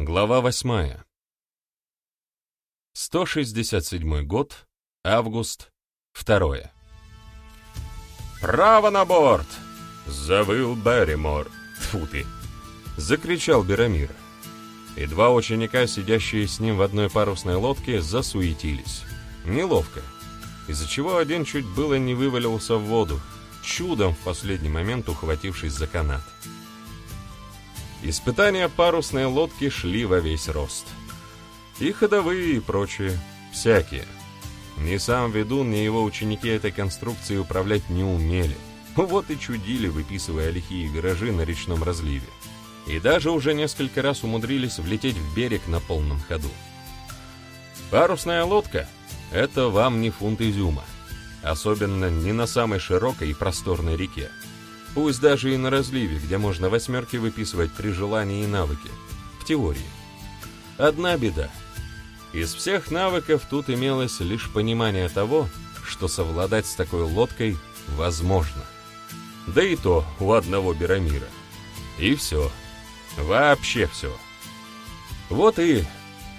Глава восьмая. 167 год, август, второе. «Право на борт!» — завыл Берримор. Тьфу ты! — закричал Берамир. И два ученика, сидящие с ним в одной парусной лодке, засуетились. Неловко, из-за чего один чуть было не вывалился в воду, чудом в последний момент ухватившись за канат. Испытания парусной лодки шли во весь рост. И ходовые, и прочие, всякие. Ни сам ведун, ни его ученики этой конструкции управлять не умели. Вот и чудили, выписывая лихие виражи на речном разливе. И даже уже несколько раз умудрились влететь в берег на полном ходу. Парусная лодка — это вам не фунт изюма. Особенно не на самой широкой и просторной реке. Пусть даже и на разливе, где можно восьмерки выписывать при желании и навыки. В теории. Одна беда. Из всех навыков тут имелось лишь понимание того, что совладать с такой лодкой возможно. Да и то у одного Берамира. И все. Вообще все. Вот и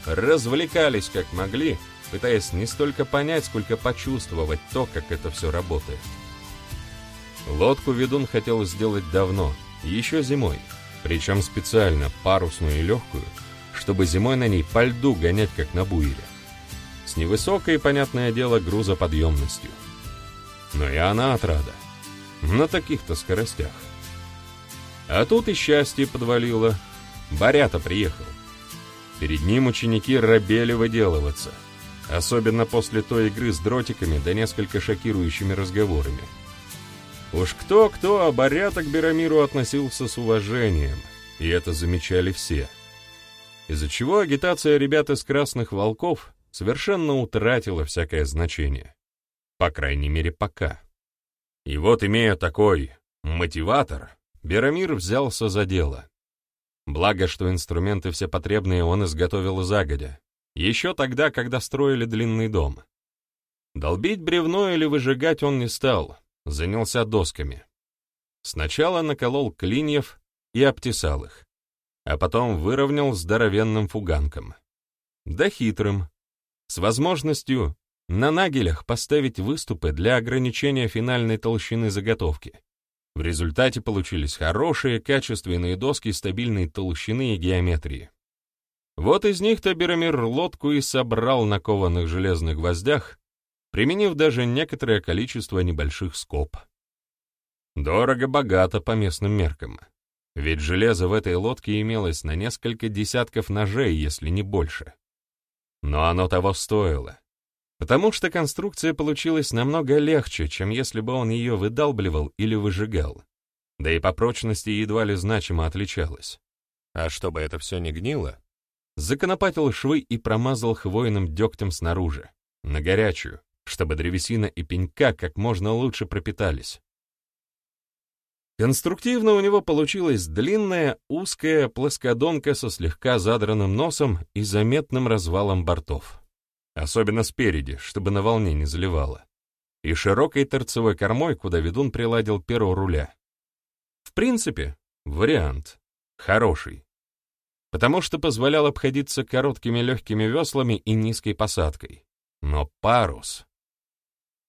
развлекались как могли, пытаясь не столько понять, сколько почувствовать то, как это все работает. Лодку ведун хотел сделать давно, еще зимой, причем специально парусную и легкую, чтобы зимой на ней по льду гонять, как на буере. С невысокой, понятное дело, грузоподъемностью. Но и она отрада. На таких-то скоростях. А тут и счастье подвалило. Барята приехал. Перед ним ученики робели выделываться. Особенно после той игры с дротиками да несколько шокирующими разговорами. Уж кто-кто, а Барята к Берамиру относился с уважением, и это замечали все. Из-за чего агитация ребят из «Красных волков» совершенно утратила всякое значение. По крайней мере, пока. И вот, имея такой мотиватор, Берамир взялся за дело. Благо, что инструменты все потребные он изготовил загодя, еще тогда, когда строили длинный дом. Долбить бревно или выжигать он не стал, занялся досками. Сначала наколол клиньев и обтесал их, а потом выровнял здоровенным фуганком. Да хитрым, с возможностью на нагелях поставить выступы для ограничения финальной толщины заготовки. В результате получились хорошие, качественные доски стабильной толщины и геометрии. Вот из них-то Берамир лодку и собрал на кованых железных гвоздях, применив даже некоторое количество небольших скоб. Дорого-богато по местным меркам. Ведь железо в этой лодке имелось на несколько десятков ножей, если не больше. Но оно того стоило, потому что конструкция получилась намного легче, чем если бы он ее выдалбливал или выжигал, да и по прочности едва ли значимо отличалась. А чтобы это все не гнило, законопатил швы и промазал хвойным дегтем снаружи, на горячую, чтобы древесина и пенька как можно лучше пропитались. Конструктивно у него получилась длинная, узкая плоскодонка со слегка задранным носом и заметным развалом бортов. Особенно спереди, чтобы на волне не заливало. И широкой торцевой кормой, куда ведун приладил перо руля. В принципе, вариант. Хороший. Потому что позволял обходиться короткими легкими веслами и низкой посадкой. Но парус...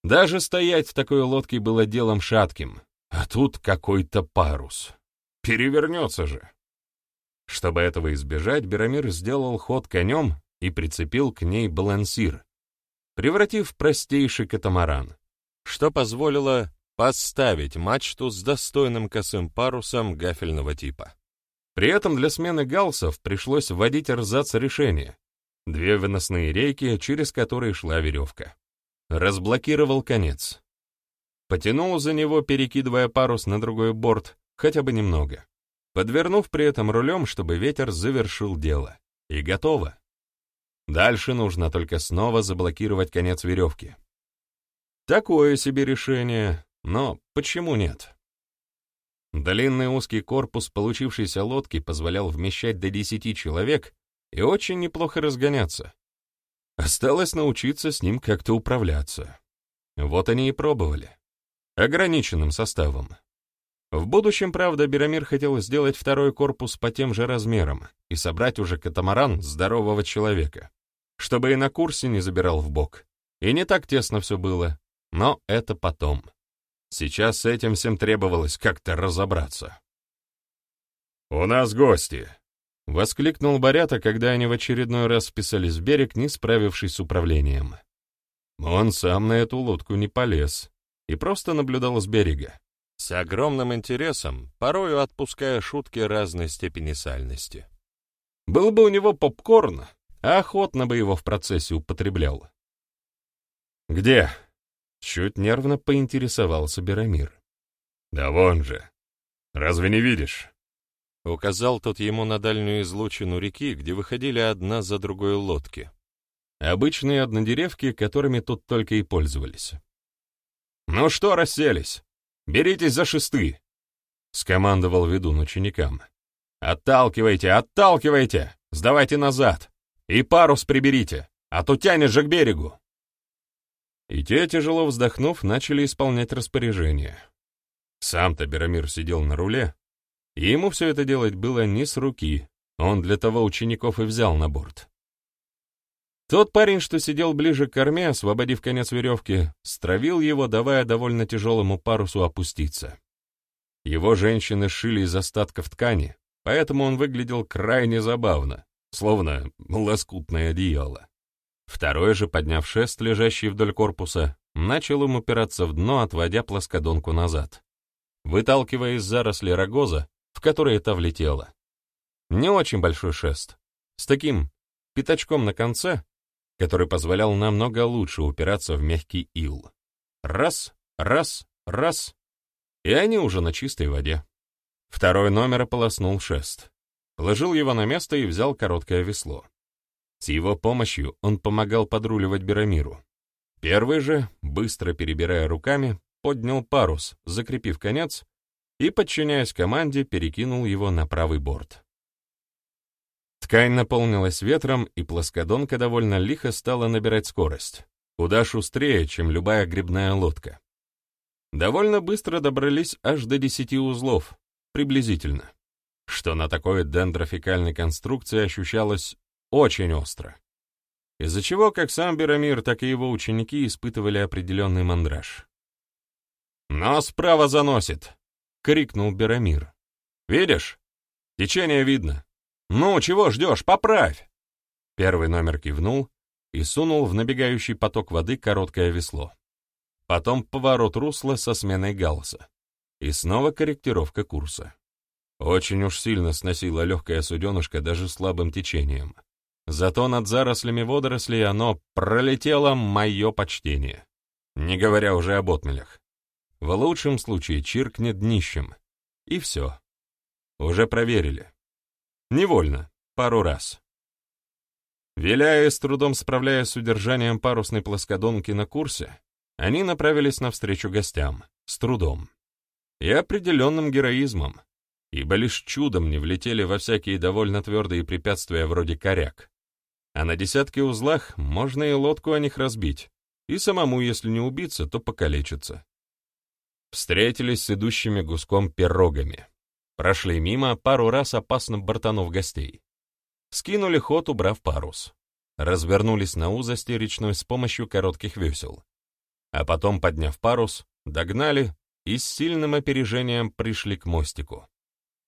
Даже стоять в такой лодке было делом шатким, а тут какой-то парус. Перевернется же. Чтобы этого избежать, Берамир сделал ход конем и прицепил к ней балансир, превратив простейший катамаран, что позволило поставить мачту с достойным косым парусом гафельного типа. При этом для смены галсов пришлось вводить рзац решения, две выносные рейки, через которые шла веревка. Разблокировал конец. Потянул за него, перекидывая парус на другой борт, хотя бы немного, подвернув при этом рулем, чтобы ветер завершил дело. И готово. Дальше нужно только снова заблокировать конец веревки. Такое себе решение, но почему нет? Длинный узкий корпус получившейся лодки позволял вмещать до десяти человек и очень неплохо разгоняться. Осталось научиться с ним как-то управляться. Вот они и пробовали. Ограниченным составом. В будущем, правда, Берамир хотел сделать второй корпус по тем же размерам и собрать уже катамаран здорового человека, чтобы и на курсе не забирал в бок. И не так тесно все было, но это потом. Сейчас с этим всем требовалось как-то разобраться. «У нас гости!» — воскликнул Борята, когда они в очередной раз вписались в берег, не справившись с управлением. Он сам на эту лодку не полез и просто наблюдал с берега, с огромным интересом, порою отпуская шутки разной степени сальности. Был бы у него попкорн, охотно бы его в процессе употреблял. «Где?» — чуть нервно поинтересовался Берамир. «Да вон же! Разве не видишь?» Указал тот ему на дальнюю излучину реки, где выходили одна за другой лодки. Обычные однодеревки, которыми тут только и пользовались. «Ну что расселись? Беритесь за шесты!» — скомандовал ведун ученикам. «Отталкивайте, отталкивайте! Сдавайте назад! И парус приберите, а то тянет же к берегу!» И те, тяжело вздохнув, начали исполнять распоряжение. Сам-то Берамир сидел на руле, и ему все это делать было не с руки, он для того учеников и взял на борт. Тот парень, что сидел ближе к корме, освободив конец веревки, стравил его, давая довольно тяжелому парусу опуститься. Его женщины шили из остатков ткани, поэтому он выглядел крайне забавно, словно лоскутное одеяло. Второй же, подняв шест, лежащий вдоль корпуса, начал им упираться в дно, отводя плоскодонку назад, выталкивая из заросли рогоза, в который это влетело. Не очень большой шест, с таким пятачком на конце, который позволял намного лучше упираться в мягкий ил. Раз, раз, раз, и они уже на чистой воде. Второй номер ополоснул шест, положил его на место и взял короткое весло. С его помощью он помогал подруливать Берамиру. Первый же, быстро перебирая руками, поднял парус, закрепив конец, и, подчиняясь команде, перекинул его на правый борт. Ткань наполнилась ветром, и плоскодонка довольно лихо стала набирать скорость, куда шустрее, чем любая грибная лодка. Довольно быстро добрались аж до десяти узлов, приблизительно, что на такой дендрофикальной конструкции ощущалось очень остро. Из-за чего как сам Берамир, так и его ученики испытывали определенный мандраж. «Но справа заносит!» — крикнул Берамир. «Видишь? Течение видно. Ну, чего ждешь? Поправь!» Первый номер кивнул и сунул в набегающий поток воды короткое весло. Потом поворот русла со сменой галса. И снова корректировка курса. Очень уж сильно сносило легкое суденышко даже слабым течением. Зато над зарослями водорослей оно пролетело мое почтение. Не говоря уже об отмелях. В лучшем случае чиркнет днищем. И все. Уже проверили. Невольно, пару раз. Виляя с трудом справляясь с удержанием парусной плоскодонки на курсе, они направились навстречу гостям, с трудом. И определенным героизмом, ибо лишь чудом не влетели во всякие довольно твердые препятствия вроде коряк. А на десятке узлах можно и лодку о них разбить, и самому, если не убиться, то покалечиться. Встретились с идущими гуском пирогами. Прошли мимо, пару раз опасно бортанув гостей. Скинули ход, убрав парус. Развернулись на узости речной с помощью коротких весел. А потом, подняв парус, догнали и с сильным опережением пришли к мостику,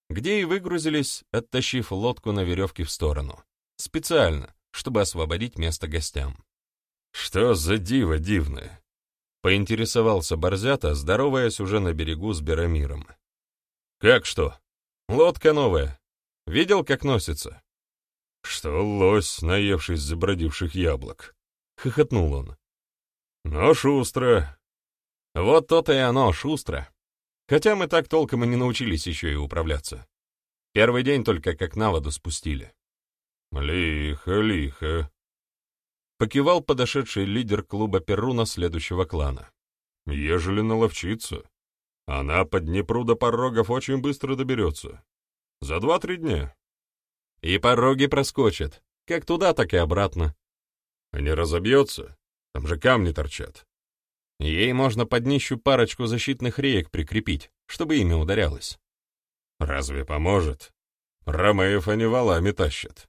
где и выгрузились, оттащив лодку на веревке в сторону. Специально, чтобы освободить место гостям. «Что за диво дивное?» — поинтересовался Борзята, здороваясь уже на берегу с Берамиром. «Как что? Лодка новая. Видел, как носится?» «Что лось, наевшись забродивших яблок?» — хохотнул он. «Но шустро». «Вот то-то и оно, шустро. Хотя мы так толком и не научились еще и управляться. Первый день только как на воду спустили. «Лихо, лихо», — покивал подошедший лидер клуба Перуна следующего клана. «Ежели наловчиться, она по Днепру до порогов очень быстро доберется. За два-три дня. И пороги проскочит, как туда, так и обратно. А не разобьется, там же камни торчат. Ей можно под днищу парочку защитных реек прикрепить, чтобы ими ударялось. Разве поможет? Ромеев они валами тащат.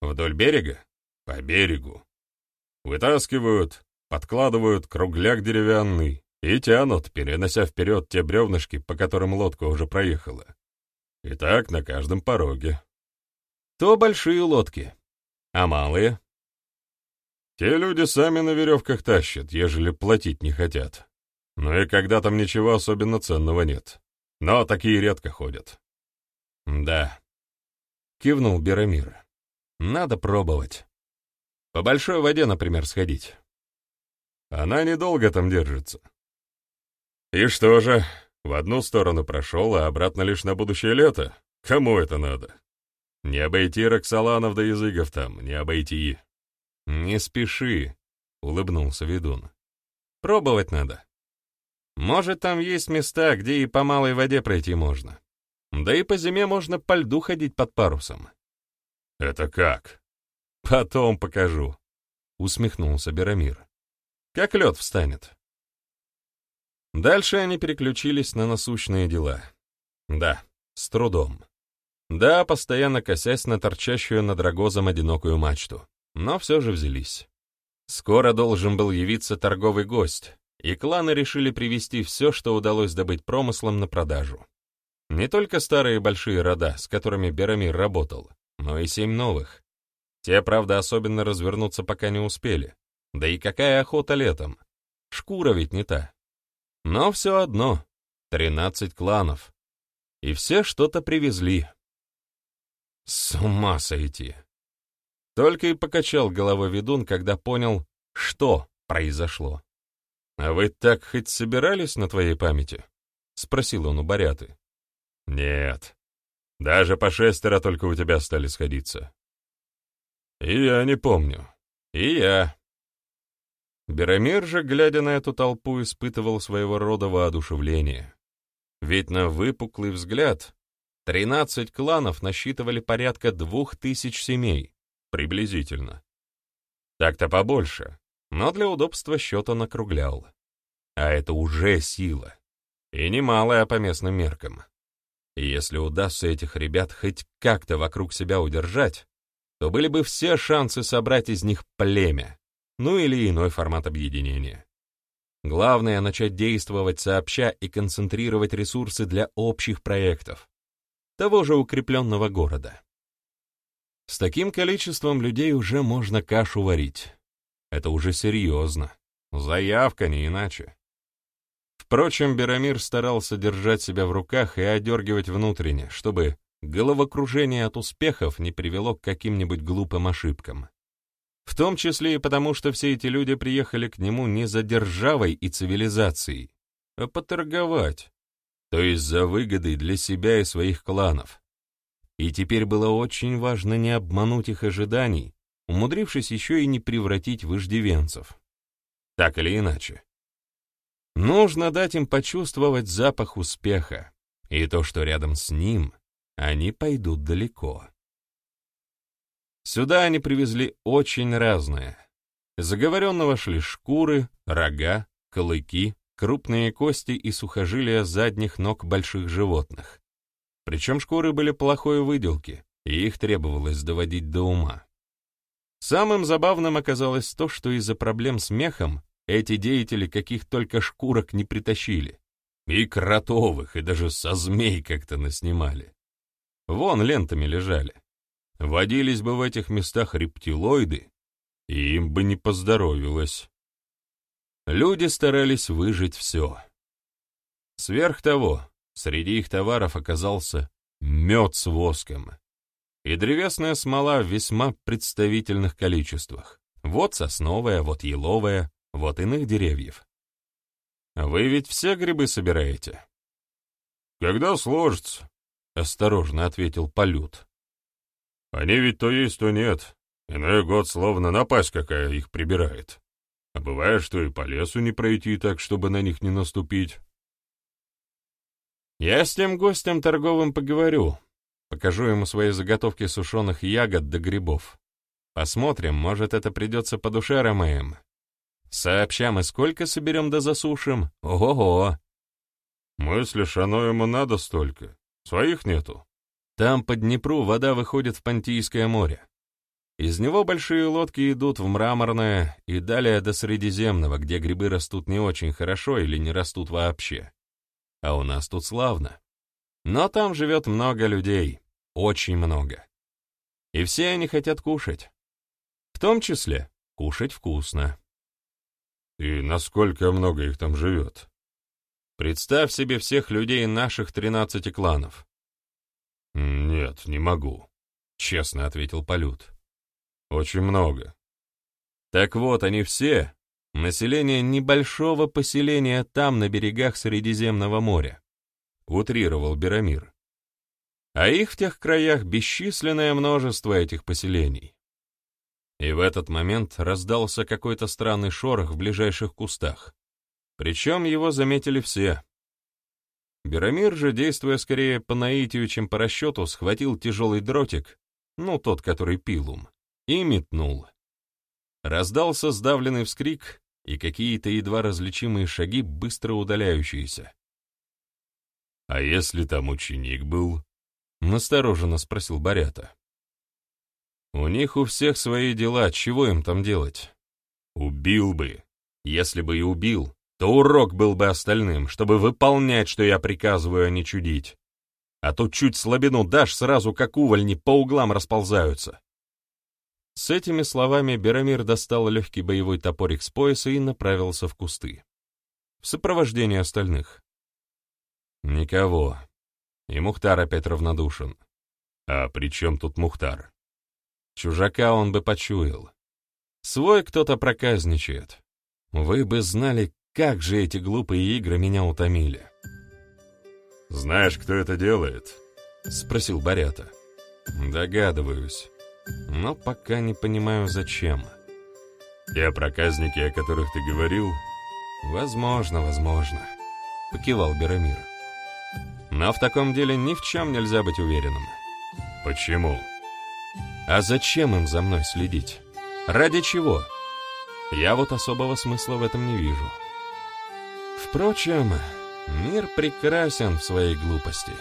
Вдоль берега? По берегу. Вытаскивают, подкладывают кругляк деревянный и тянут, перенося вперед те бревнышки, по которым лодка уже проехала. И так на каждом пороге. То большие лодки. А малые? Те люди сами на веревках тащат, ежели платить не хотят. Ну и когда там ничего особенно ценного нет. Но такие редко ходят. Да. Кивнул Берамир. Надо пробовать. По большой воде, например, сходить. Она недолго там держится. И что же, в одну сторону прошел, а обратно лишь на будущее лето? Кому это надо? Не обойти Роксоланов да языков там, не обойти. «Не спеши», — улыбнулся ведун. «Пробовать надо. Может, там есть места, где и по малой воде пройти можно. Да и по зиме можно по льду ходить под парусом». «Это как?» «Потом покажу», — усмехнулся Берамир. «Как лед встанет». Дальше они переключились на насущные дела. Да, с трудом. Да, постоянно косясь на торчащую над рогозом одинокую мачту но все же взялись. Скоро должен был явиться торговый гость, и кланы решили привезти все, что удалось добыть промыслом на продажу. Не только старые большие рода, с которыми Берамир работал, но и семь новых. Те, правда, особенно развернуться пока не успели. Да и какая охота летом? Шкура ведь не та. Но все одно — тринадцать кланов. И все что-то привезли. С ума сойти! Только и покачал головой ведун, когда понял, что произошло. «А вы так хоть собирались на твоей памяти?» — спросил он у Баряты. «Нет. Даже по шестеро только у тебя стали сходиться». «И я не помню. И я». Берамир же, глядя на эту толпу, испытывал своего рода воодушевление. Ведь на выпуклый взгляд тринадцать кланов насчитывали порядка двух тысяч семей, Приблизительно. Так-то побольше, но для удобства счета накруглял. А это уже сила. И немалая по местным меркам. И если удастся этих ребят хоть как-то вокруг себя удержать, то были бы все шансы собрать из них племя, ну или иной формат объединения. Главное — начать действовать сообща и концентрировать ресурсы для общих проектов, того же укрепленного города. С таким количеством людей уже можно кашу варить. Это уже серьезно. Заявка не иначе. Впрочем, Берамир старался держать себя в руках и одергивать внутренне, чтобы головокружение от успехов не привело к каким-нибудь глупым ошибкам. В том числе и потому, что все эти люди приехали к нему не за державой и цивилизацией, а поторговать, то есть за выгодой для себя и своих кланов и теперь было очень важно не обмануть их ожиданий, умудрившись еще и не превратить в иждивенцев. Так или иначе. Нужно дать им почувствовать запах успеха, и то, что рядом с ним, они пойдут далеко. Сюда они привезли очень разное. Заговоренного шли шкуры, рога, клыки, крупные кости и сухожилия задних ног больших животных. Причем шкуры были плохой выделки, и их требовалось доводить до ума. Самым забавным оказалось то, что из-за проблем с мехом эти деятели каких только шкурок не притащили. И кротовых, и даже со змей как-то наснимали. Вон лентами лежали. Водились бы в этих местах рептилоиды, и им бы не поздоровилось. Люди старались выжить все. Сверх того, Среди их товаров оказался мед с воском и древесная смола в весьма представительных количествах. Вот сосновая, вот еловая, вот иных деревьев. Вы ведь все грибы собираете? Когда сложится, — осторожно ответил Полют. Они ведь то есть, то нет. Иной год словно напасть какая их прибирает. А бывает, что и по лесу не пройти так, чтобы на них не наступить. Я с тем гостем торговым поговорю. Покажу ему свои заготовки сушеных ягод до грибов. Посмотрим, может, это придется по душе Ромеям. Сообща мы сколько соберем да засушим? Ого-го! Мыслишь, оно ему надо столько? Своих нету? Там по Днепру вода выходит в Понтийское море. Из него большие лодки идут в Мраморное и далее до Средиземного, где грибы растут не очень хорошо или не растут вообще. А у нас тут славно. Но там живет много людей, очень много. И все они хотят кушать. В том числе кушать вкусно. И насколько много их там живет? Представь себе всех людей наших тринадцати кланов. «Нет, не могу», — честно ответил Полют. «Очень много». «Так вот, они все — население небольшого поселения там, на берегах Средиземного моря», — утрировал Берамир. «А их в тех краях бесчисленное множество этих поселений». И в этот момент раздался какой-то странный шорох в ближайших кустах. Причем его заметили все. Берамир же, действуя скорее по наитию, чем по расчету, схватил тяжелый дротик, ну, тот, который пилум, и метнул. Раздался сдавленный вскрик и какие-то едва различимые шаги, быстро удаляющиеся. «А если там ученик был?» — настороженно спросил Барята. «У них у всех свои дела, чего им там делать?» «Убил бы. Если бы и убил, то урок был бы остальным, чтобы выполнять, что я приказываю, а не чудить. А тут чуть слабину дашь, сразу как увольни по углам расползаются. С этими словами Берамир достал легкий боевой топорик с пояса и направился в кусты. В сопровождении остальных. Никого. И Мухтар опять равнодушен. А при чем тут Мухтар? Чужака он бы почуял. Свой кто-то проказничает. Вы бы знали, как же эти глупые игры меня утомили. «Знаешь, кто это делает?» — спросил Барята. «Догадываюсь, но пока не понимаю, зачем». «Те проказники, о которых ты говорил?» «Возможно, возможно», — покивал Берамир. «Но в таком деле ни в чем нельзя быть уверенным». «Почему?» «А зачем им за мной следить? Ради чего? Я вот особого смысла в этом не вижу». Впрочем, мир прекрасен в своей глупости.